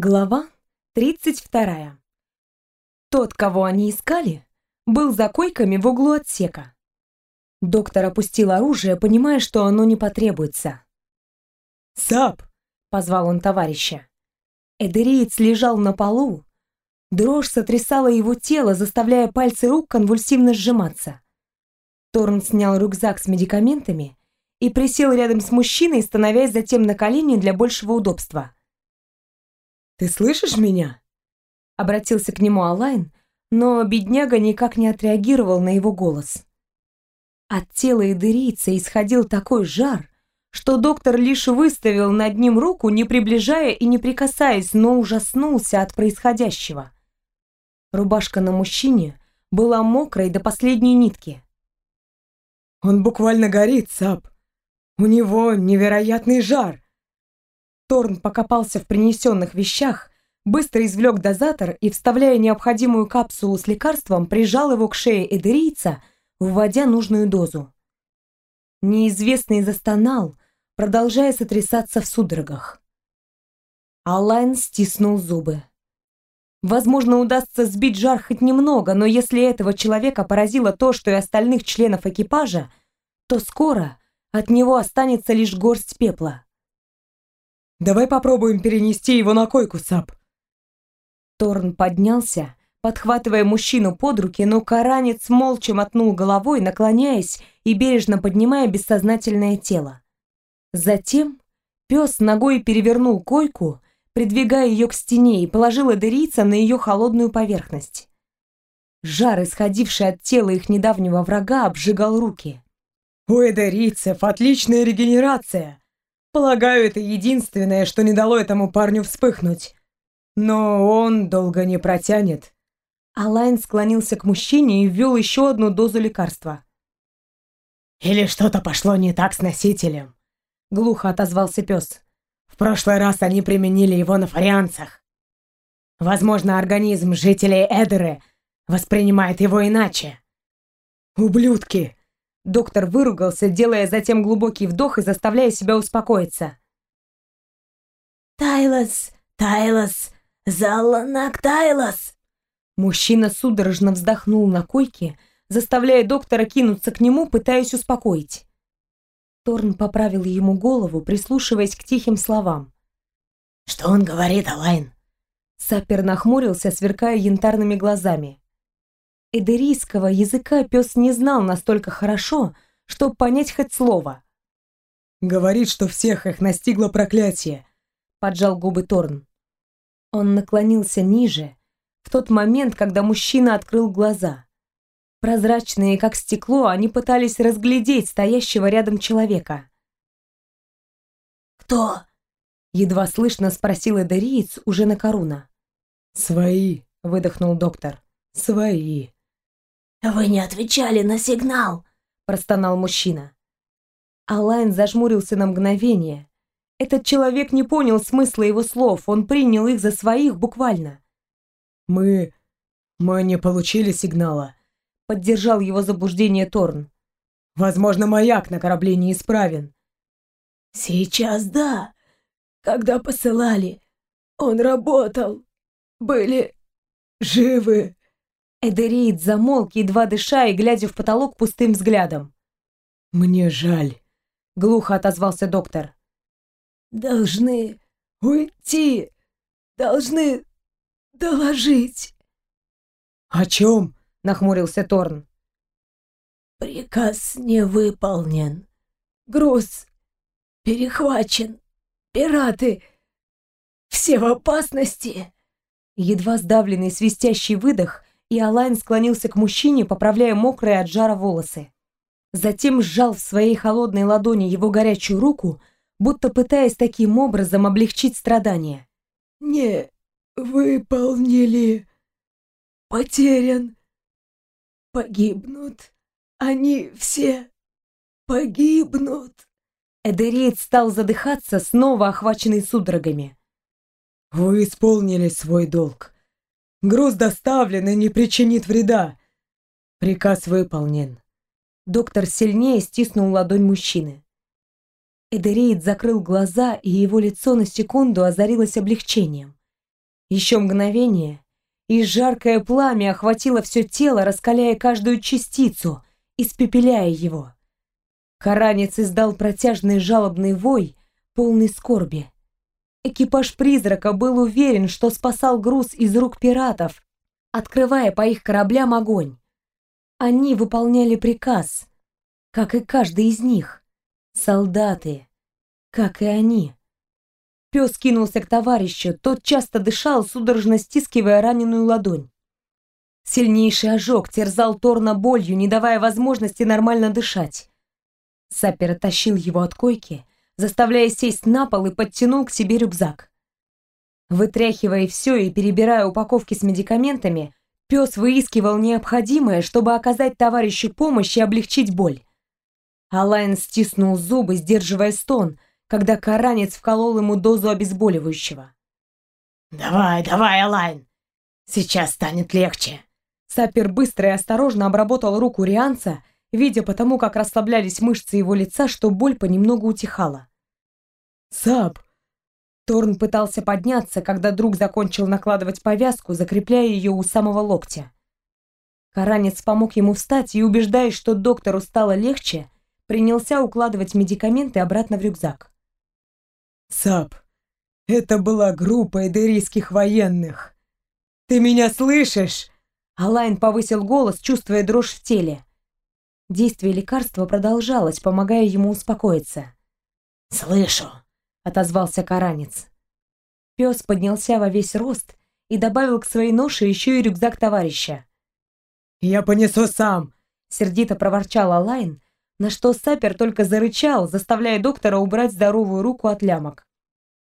Глава 32. Тот, кого они искали, был за койками в углу отсека. Доктор опустил оружие, понимая, что оно не потребуется. «Сап!» — позвал он товарища. Эдериец лежал на полу. Дрожь сотрясала его тело, заставляя пальцы рук конвульсивно сжиматься. Торн снял рюкзак с медикаментами и присел рядом с мужчиной, становясь затем на колени для большего удобства. «Ты слышишь меня?» Обратился к нему Алайн, но бедняга никак не отреагировал на его голос. От тела идырийца исходил такой жар, что доктор лишь выставил над ним руку, не приближая и не прикасаясь, но ужаснулся от происходящего. Рубашка на мужчине была мокрой до последней нитки. «Он буквально горит, Сап. У него невероятный жар. Торн покопался в принесенных вещах, быстро извлек дозатор и, вставляя необходимую капсулу с лекарством, прижал его к шее эдерийца, вводя нужную дозу. Неизвестный застонал, продолжая сотрясаться в судорогах. Алайн стиснул зубы. Возможно, удастся сбить жар хоть немного, но если этого человека поразило то, что и остальных членов экипажа, то скоро от него останется лишь горсть пепла. Давай попробуем перенести его на койку, Сап. Торн поднялся, подхватывая мужчину под руки, но Каранец молча мотнул головой, наклоняясь и бережно поднимая бессознательное тело. Затем пес ногой перевернул койку, придвигая ее к стене и положил Эдерийца на ее холодную поверхность. Жар, исходивший от тела их недавнего врага, обжигал руки. «У эдерийцев отличная регенерация!» Полагаю, это единственное, что не дало этому парню вспыхнуть. Но он долго не протянет. Алайн склонился к мужчине и ввел еще одну дозу лекарства. «Или что-то пошло не так с носителем», — глухо отозвался пес. «В прошлый раз они применили его на фарианцах. Возможно, организм жителей Эдеры воспринимает его иначе». «Ублюдки!» Доктор выругался, делая затем глубокий вдох и заставляя себя успокоиться. «Тайлос! Тайлос! Заланак Тайлос!» Мужчина судорожно вздохнул на койке, заставляя доктора кинуться к нему, пытаясь успокоить. Торн поправил ему голову, прислушиваясь к тихим словам. «Что он говорит, Алайн?» Сапер нахмурился, сверкая янтарными глазами. Эдерийского языка пес не знал настолько хорошо, чтобы понять хоть слово. «Говорит, что всех их настигло проклятие», — поджал губы Торн. Он наклонился ниже, в тот момент, когда мужчина открыл глаза. Прозрачные, как стекло, они пытались разглядеть стоящего рядом человека. «Кто?» — едва слышно спросил Эдериец уже на Коруна. «Свои», — выдохнул доктор. «Свои». «Вы не отвечали на сигнал!» – простонал мужчина. Алайн зажмурился на мгновение. Этот человек не понял смысла его слов, он принял их за своих буквально. «Мы... мы не получили сигнала», — поддержал его заблуждение Торн. «Возможно, маяк на корабле неисправен». «Сейчас да. Когда посылали, он работал. Были живы». Эдериид замолк, едва дыша и глядя в потолок пустым взглядом. «Мне жаль», — глухо отозвался доктор. «Должны уйти, должны доложить». «О чем?» — нахмурился Торн. «Приказ не выполнен. Груз перехвачен. Пираты все в опасности». Едва сдавленный свистящий выдох и Алайн склонился к мужчине, поправляя мокрые от жара волосы. Затем сжал в своей холодной ладони его горячую руку, будто пытаясь таким образом облегчить страдания. «Не выполнили. Потерян. Погибнут. Они все погибнут». Эдериет стал задыхаться, снова охваченный судорогами. «Вы исполнили свой долг», Груз доставлен и не причинит вреда. Приказ выполнен. Доктор сильнее стиснул ладонь мужчины. Эдереид закрыл глаза, и его лицо на секунду озарилось облегчением. Еще мгновение, и жаркое пламя охватило все тело, раскаляя каждую частицу, испепеляя его. Харанец издал протяжный жалобный вой, полный скорби. Экипаж призрака был уверен, что спасал груз из рук пиратов, открывая по их кораблям огонь. Они выполняли приказ, как и каждый из них. Солдаты, как и они. Пес кинулся к товарищу, тот часто дышал, судорожно стискивая раненую ладонь. Сильнейший ожог терзал Торна болью, не давая возможности нормально дышать. Сапер оттащил его от койки, заставляя сесть на пол и подтянул к себе рюкзак. Вытряхивая все и перебирая упаковки с медикаментами, пес выискивал необходимое, чтобы оказать товарищу помощь и облегчить боль. Алайн стиснул зубы, сдерживая стон, когда каранец вколол ему дозу обезболивающего. «Давай, давай, Алайн! Сейчас станет легче!» Сапер быстро и осторожно обработал руку Рианца, видя потому, как расслаблялись мышцы его лица, что боль понемногу утихала. «Сап!» Торн пытался подняться, когда друг закончил накладывать повязку, закрепляя ее у самого локтя. Каранец помог ему встать и, убеждаясь, что доктору стало легче, принялся укладывать медикаменты обратно в рюкзак. «Сап, это была группа эдерийских военных. Ты меня слышишь?» Алайн повысил голос, чувствуя дрожь в теле. Действие лекарства продолжалось, помогая ему успокоиться. «Слышу», — отозвался Каранец. Пес поднялся во весь рост и добавил к своей ноше еще и рюкзак товарища. «Я понесу сам», — сердито проворчал Алайн, на что Сапер только зарычал, заставляя доктора убрать здоровую руку от лямок.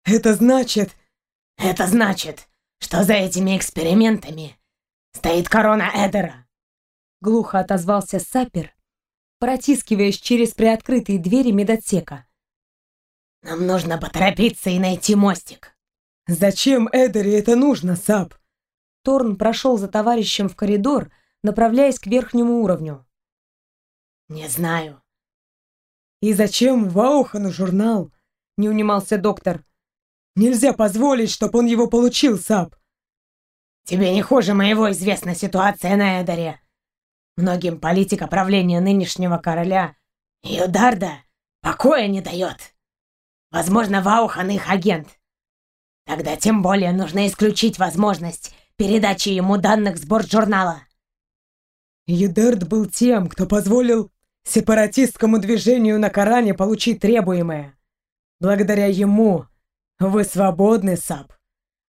«Это значит...» «Это значит, что за этими экспериментами стоит корона Эдера!» Глухо отозвался Сапер, протискиваясь через приоткрытые двери медотсека. «Нам нужно поторопиться и найти мостик». «Зачем Эдере это нужно, Сап?» Торн прошел за товарищем в коридор, направляясь к верхнему уровню. «Не знаю». «И зачем Ваухану журнал?» — не унимался доктор. «Нельзя позволить, чтобы он его получил, Сап. Тебе не хуже моего известна ситуация на Эдере. Многим политика правления нынешнего короля Юдарда покоя не дает. Возможно, Ваухан их агент. Тогда тем более нужно исключить возможность передачи ему данных с журнала. Юдард был тем, кто позволил сепаратистскому движению на Коране получить требуемое. Благодаря ему вы свободны, Сап.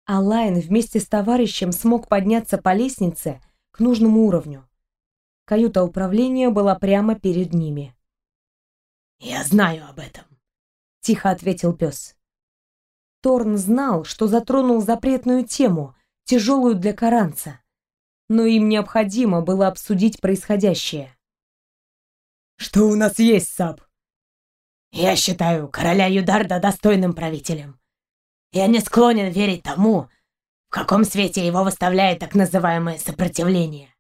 Алайн вместе с товарищем смог подняться по лестнице к нужному уровню. Каюта управления была прямо перед ними. «Я знаю об этом», — тихо ответил пес. Торн знал, что затронул запретную тему, тяжелую для Каранца, но им необходимо было обсудить происходящее. «Что у нас есть, Саб?» «Я считаю короля Юдарда достойным правителем. Я не склонен верить тому, в каком свете его выставляет так называемое сопротивление.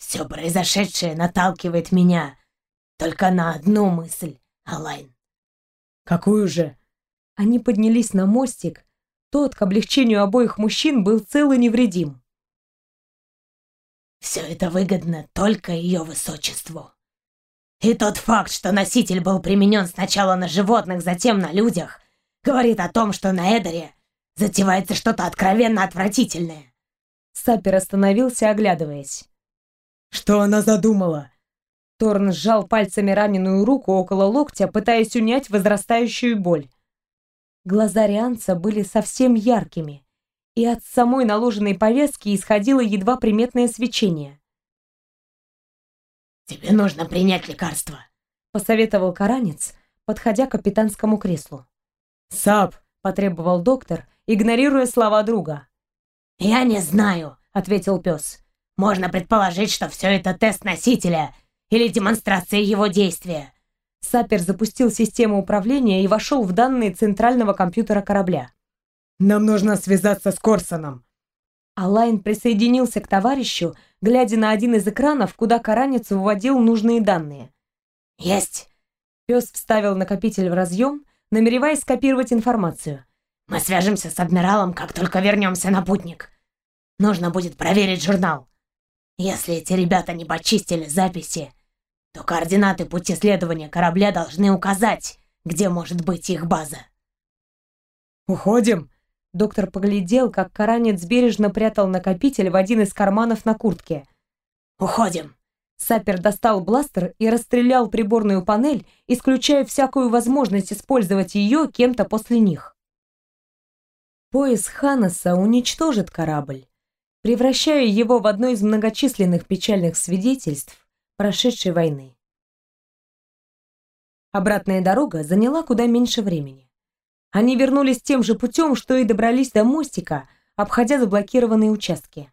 Все произошедшее наталкивает меня только на одну мысль, Алайн. Какую же? Они поднялись на мостик. Тот, к облегчению обоих мужчин, был цел и невредим. Все это выгодно только ее высочеству. И тот факт, что носитель был применен сначала на животных, затем на людях, Говорит о том, что на Эдере затевается что-то откровенно отвратительное. Сапер остановился, оглядываясь. Что она задумала? Торн сжал пальцами раненую руку около локтя, пытаясь унять возрастающую боль. Глаза Рианца были совсем яркими, и от самой наложенной повязки исходило едва приметное свечение. «Тебе нужно принять лекарство», — посоветовал Каранец, подходя к капитанскому креслу. «Сап!» — потребовал доктор, игнорируя слова друга. «Я не знаю», — ответил пес. «Можно предположить, что все это тест носителя или демонстрация его действия». Сапер запустил систему управления и вошел в данные центрального компьютера корабля. «Нам нужно связаться с Корсоном». Алайн присоединился к товарищу, глядя на один из экранов, куда Каранец вводил нужные данные. «Есть!» Пес вставил накопитель в разъем намереваясь скопировать информацию. Мы свяжемся с адмиралом, как только вернемся на путник. Нужно будет проверить журнал. Если эти ребята не почистили записи, то координаты пути следования корабля должны указать, где может быть их база. «Уходим!» Доктор поглядел, как Каранец бережно прятал накопитель в один из карманов на куртке. «Уходим!» Сапер достал бластер и расстрелял приборную панель, исключая всякую возможность использовать ее кем-то после них. Пояс Ханаса уничтожит корабль, превращая его в одно из многочисленных печальных свидетельств прошедшей войны. Обратная дорога заняла куда меньше времени. Они вернулись тем же путем, что и добрались до мостика, обходя заблокированные участки.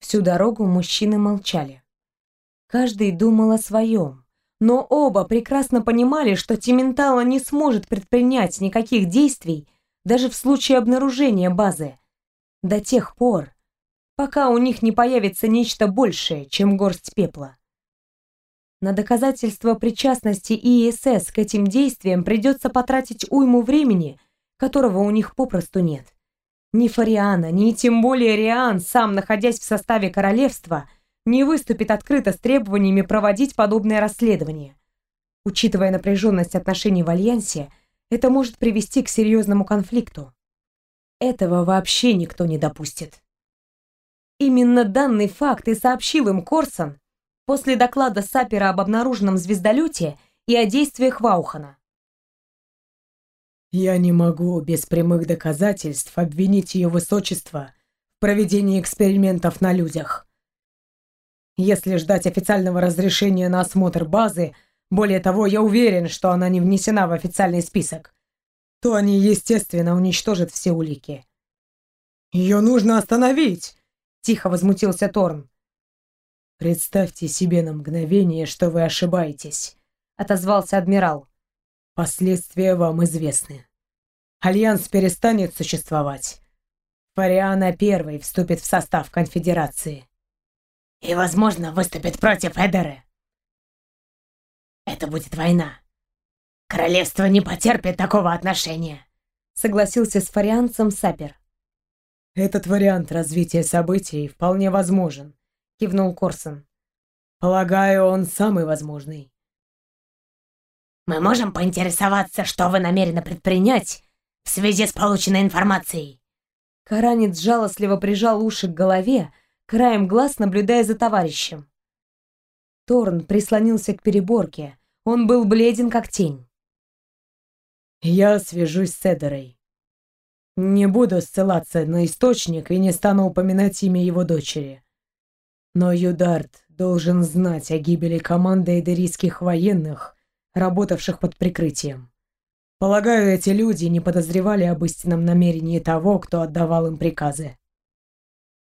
Всю дорогу мужчины молчали. Каждый думал о своем, но оба прекрасно понимали, что Тиментала не сможет предпринять никаких действий, даже в случае обнаружения базы, до тех пор, пока у них не появится нечто большее, чем горсть пепла. На доказательство причастности ИСС к этим действиям придется потратить уйму времени, которого у них попросту нет. Ни Фариана, ни тем более Риан, сам находясь в составе королевства, не выступит открыто с требованиями проводить подобное расследование. Учитывая напряженность отношений в Альянсе, это может привести к серьезному конфликту. Этого вообще никто не допустит. Именно данный факт и сообщил им Корсон после доклада Сапера об обнаруженном звездолете и о действиях Ваухана. «Я не могу без прямых доказательств обвинить ее высочество в проведении экспериментов на людях. Если ждать официального разрешения на осмотр базы, более того, я уверен, что она не внесена в официальный список. То они, естественно, уничтожат все улики. «Ее нужно остановить!» — тихо возмутился Торн. «Представьте себе на мгновение, что вы ошибаетесь», — отозвался адмирал. «Последствия вам известны. Альянс перестанет существовать. Фариана первый вступит в состав конфедерации». «И, возможно, выступит против Эдеры», это будет война. Королевство не потерпит такого отношения. Согласился с фарианцем Сапер. Этот вариант развития событий вполне возможен, кивнул Корсон. Полагаю, он самый возможный. Мы можем поинтересоваться, что вы намерены предпринять в связи с полученной информацией? Каранец жалостливо прижал уши к голове, краем глаз наблюдая за товарищем. Торн прислонился к переборке. Он был бледен, как тень. «Я свяжусь с Эдерой. Не буду ссылаться на источник и не стану упоминать имя его дочери. Но Юдарт должен знать о гибели команды эдерийских военных, работавших под прикрытием. Полагаю, эти люди не подозревали об истинном намерении того, кто отдавал им приказы.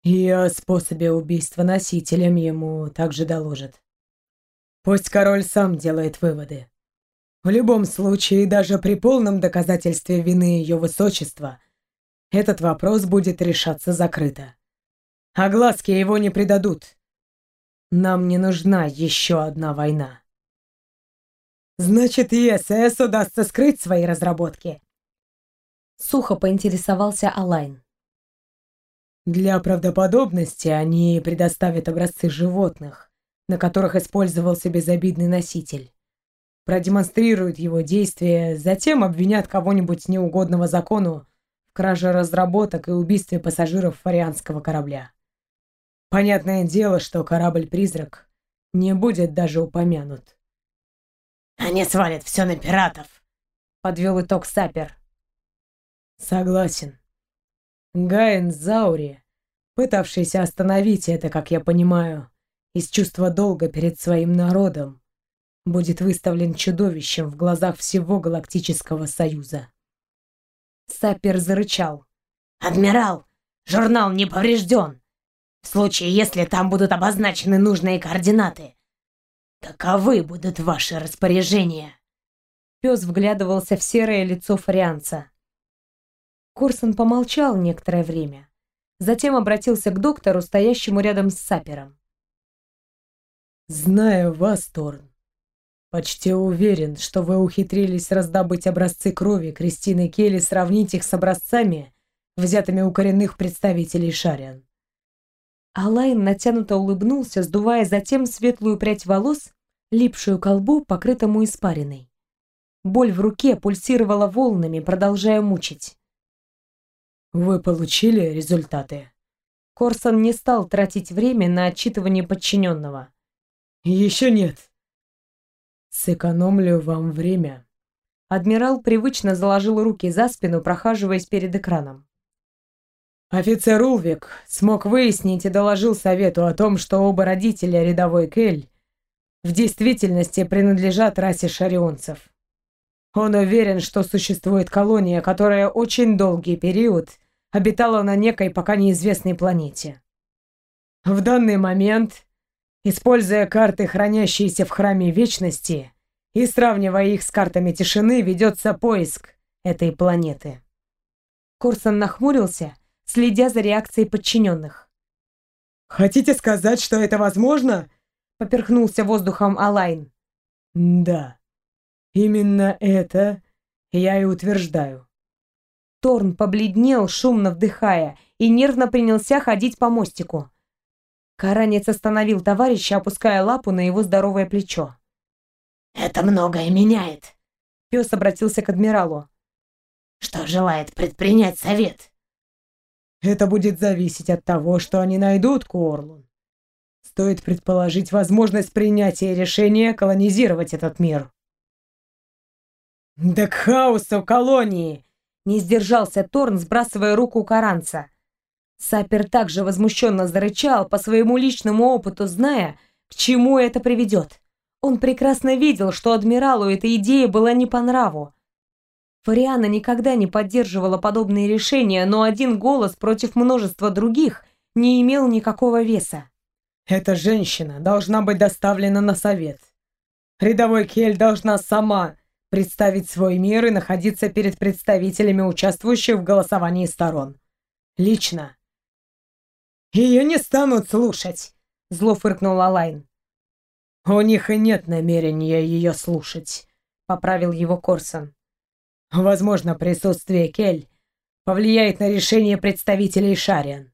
И о способе убийства носителям ему также доложат. Пусть король сам делает выводы. В любом случае, даже при полном доказательстве вины ее высочества, этот вопрос будет решаться закрыто. А глазки его не предадут. Нам не нужна еще одна война. Значит, ЕСС удастся скрыть свои разработки. Сухо поинтересовался Алайн. Для правдоподобности они предоставят образцы животных, на которых использовался безобидный носитель. Продемонстрируют его действия, затем обвинят кого-нибудь неугодного закону в краже разработок и убийстве пассажиров фарианского корабля. Понятное дело, что корабль-призрак не будет даже упомянут. «Они свалят все на пиратов», — подвел итог Сапер. «Согласен. Гаен Заури, пытавшийся остановить это, как я понимаю, из чувства долга перед своим народом будет выставлен чудовищем в глазах всего Галактического Союза. Сапер зарычал. «Адмирал, журнал не поврежден. В случае, если там будут обозначены нужные координаты, каковы будут ваши распоряжения?» Пес вглядывался в серое лицо фарианца. Корсон помолчал некоторое время, затем обратился к доктору, стоящему рядом с Сапером. Зная вас, Торн, Почти уверен, что вы ухитрились раздобыть образцы крови Кристины Келли, сравнить их с образцами, взятыми у коренных представителей Шариан. Алайн натянуто улыбнулся, сдувая затем светлую прядь волос, липшую колбу, покрытому испариной. Боль в руке пульсировала волнами, продолжая мучить. «Вы получили результаты?» Корсон не стал тратить время на отчитывание подчиненного. «Еще нет», Сэкономлю вам время. Адмирал привычно заложил руки за спину, прохаживаясь перед экраном. Офицер Улвик смог выяснить и доложил совету о том, что оба родителя рядовой Кель в действительности принадлежат расе шарионцев. Он уверен, что существует колония, которая очень долгий период обитала на некой пока неизвестной планете. В данный момент Используя карты, хранящиеся в Храме Вечности, и сравнивая их с картами тишины, ведется поиск этой планеты. Корсон нахмурился, следя за реакцией подчиненных. «Хотите сказать, что это возможно?» — поперхнулся воздухом Алайн. «Да, именно это я и утверждаю». Торн побледнел, шумно вдыхая, и нервно принялся ходить по мостику. Каранец остановил товарища, опуская лапу на его здоровое плечо. «Это многое меняет», — пес обратился к адмиралу. «Что желает предпринять совет?» «Это будет зависеть от того, что они найдут, Куорлун. Стоит предположить возможность принятия решения колонизировать этот мир». «Да к хаосу колонии!» — не сдержался Торн, сбрасывая руку Каранца. Сапер также возмущенно зарычал, по своему личному опыту зная, к чему это приведет. Он прекрасно видел, что адмиралу эта идея была не по нраву. Фариана никогда не поддерживала подобные решения, но один голос против множества других не имел никакого веса. «Эта женщина должна быть доставлена на совет. Рядовой Кель должна сама представить свой мир и находиться перед представителями участвующих в голосовании сторон. Лично ее не станут слушать, зло фыркнул Алайн. У них и нет намерения ее слушать, поправил его Корсон. Возможно, присутствие Кель повлияет на решение представителей Шариан.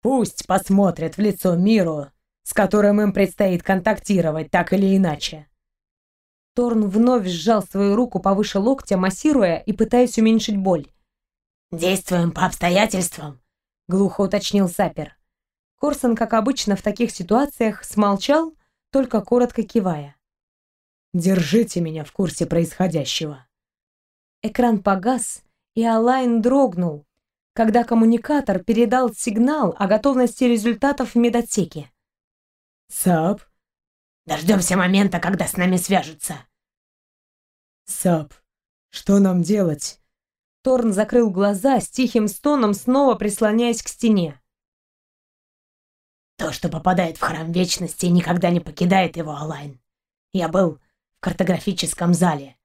Пусть посмотрят в лицо миру, с которым им предстоит контактировать так или иначе. Торн вновь сжал свою руку повыше локтя, массируя и пытаясь уменьшить боль. «Действуем по обстоятельствам глухо уточнил Сапер. Корсон, как обычно в таких ситуациях, смолчал, только коротко кивая. «Держите меня в курсе происходящего». Экран погас, и Алайн дрогнул, когда коммуникатор передал сигнал о готовности результатов в медотсеке. «Сап?» «Дождемся момента, когда с нами свяжутся». «Сап, что нам делать?» Торн закрыл глаза с тихим стоном, снова прислоняясь к стене. То, что попадает в храм вечности, никогда не покидает его, Алайн. Я был в картографическом зале.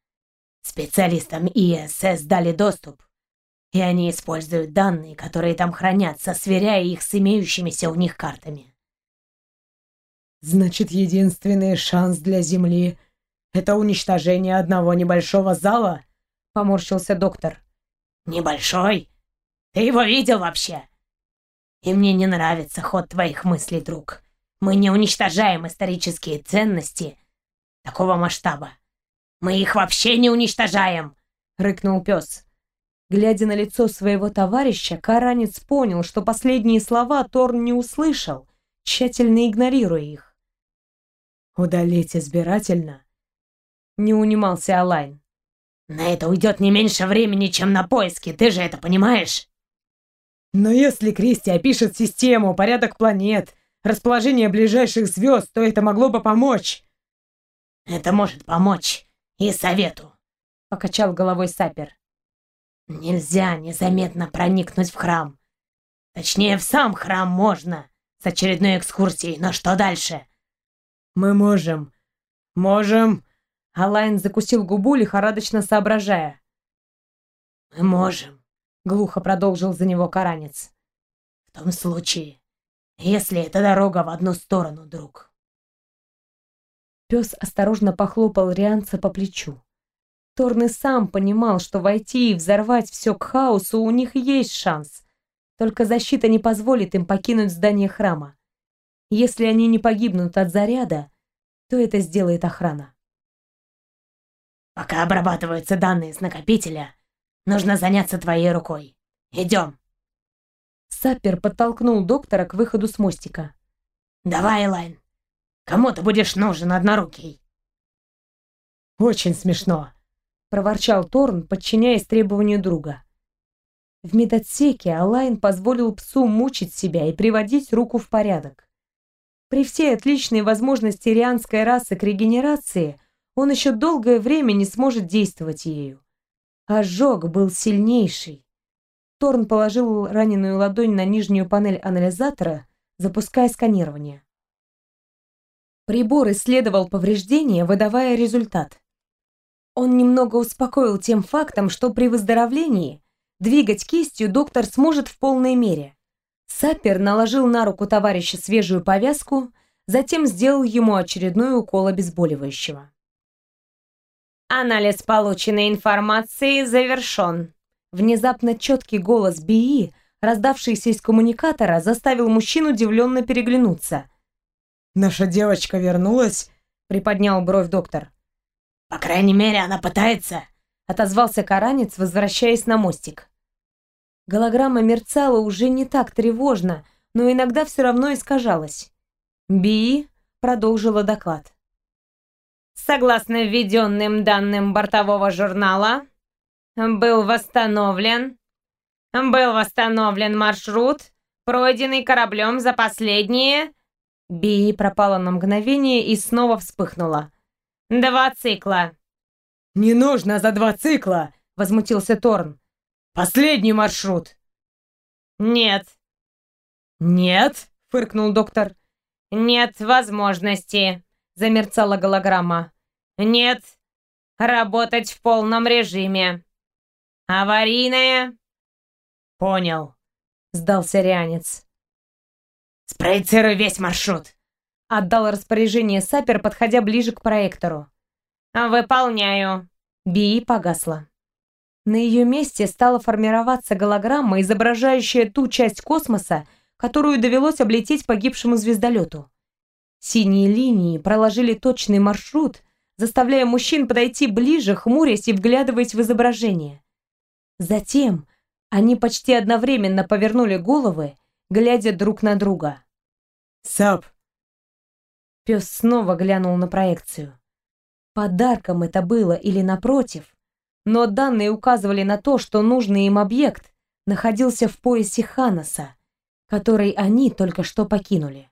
Специалистам ИСС дали доступ, и они используют данные, которые там хранятся, сверяя их с имеющимися у них картами. Значит, единственный шанс для Земли — это уничтожение одного небольшого зала? Поморщился доктор. Небольшой? Ты его видел вообще? И мне не нравится ход твоих мыслей, друг. Мы не уничтожаем исторические ценности такого масштаба. Мы их вообще не уничтожаем, рыкнул пес. Глядя на лицо своего товарища, Каранец понял, что последние слова Торн не услышал, тщательно игнорируя их. «Удалить избирательно?» Не унимался Алайн. На это уйдет не меньше времени, чем на поиски, ты же это понимаешь? Но если Кристи опишет систему, порядок планет, расположение ближайших звезд, то это могло бы помочь. Это может помочь и совету, покачал головой Сапер. Нельзя незаметно проникнуть в храм. Точнее, в сам храм можно, с очередной экскурсией, но что дальше? Мы можем. Можем Алайн закусил губу, лихорадочно соображая. «Мы можем», — глухо продолжил за него Каранец. «В том случае, если это дорога в одну сторону, друг». Пес осторожно похлопал Рианца по плечу. Торн и сам понимал, что войти и взорвать все к хаосу у них есть шанс. Только защита не позволит им покинуть здание храма. Если они не погибнут от заряда, то это сделает охрана. «Пока обрабатываются данные с накопителя, нужно заняться твоей рукой. Идем!» Саппер подтолкнул доктора к выходу с мостика. «Давай, Элайн, кому ты будешь нужен, однорукий?» «Очень смешно», — проворчал Торн, подчиняясь требованию друга. В медотсеке Алайн позволил псу мучить себя и приводить руку в порядок. При всей отличной возможности рианской расы к регенерации он еще долгое время не сможет действовать ею. Ожог был сильнейший. Торн положил раненую ладонь на нижнюю панель анализатора, запуская сканирование. Прибор исследовал повреждения, выдавая результат. Он немного успокоил тем фактом, что при выздоровлении Двигать кистью доктор сможет в полной мере. Саппер наложил на руку товарища свежую повязку, затем сделал ему очередной укол обезболивающего. «Анализ полученной информации завершен». Внезапно четкий голос Бии, раздавшийся из коммуникатора, заставил мужчин удивленно переглянуться. «Наша девочка вернулась?» — приподнял бровь доктор. «По крайней мере, она пытается», — отозвался Каранец, возвращаясь на мостик. Голограмма мерцала уже не так тревожно, но иногда все равно искажалась. Би продолжила доклад. Согласно введенным данным бортового журнала, был восстановлен был восстановлен маршрут, пройденный кораблем за последние... Би пропала на мгновение и снова вспыхнула. Два цикла. «Не нужно за два цикла!» — возмутился Торн. Последний маршрут. Нет. Нет, фыркнул доктор. Нет возможности, замерцала голограмма. Нет. Работать в полном режиме. Аварийная. Понял, сдался Рянец. Спроецируй весь маршрут. Отдал распоряжение Сапер, подходя ближе к проектору. «Выполняю». Би погасла. На ее месте стала формироваться голограмма, изображающая ту часть космоса, которую довелось облететь погибшему звездолету. Синие линии проложили точный маршрут, заставляя мужчин подойти ближе, хмурясь и вглядываясь в изображение. Затем они почти одновременно повернули головы, глядя друг на друга. «Сап!» Пес снова глянул на проекцию. Подарком это было или напротив, но данные указывали на то, что нужный им объект находился в поясе Ханоса, который они только что покинули.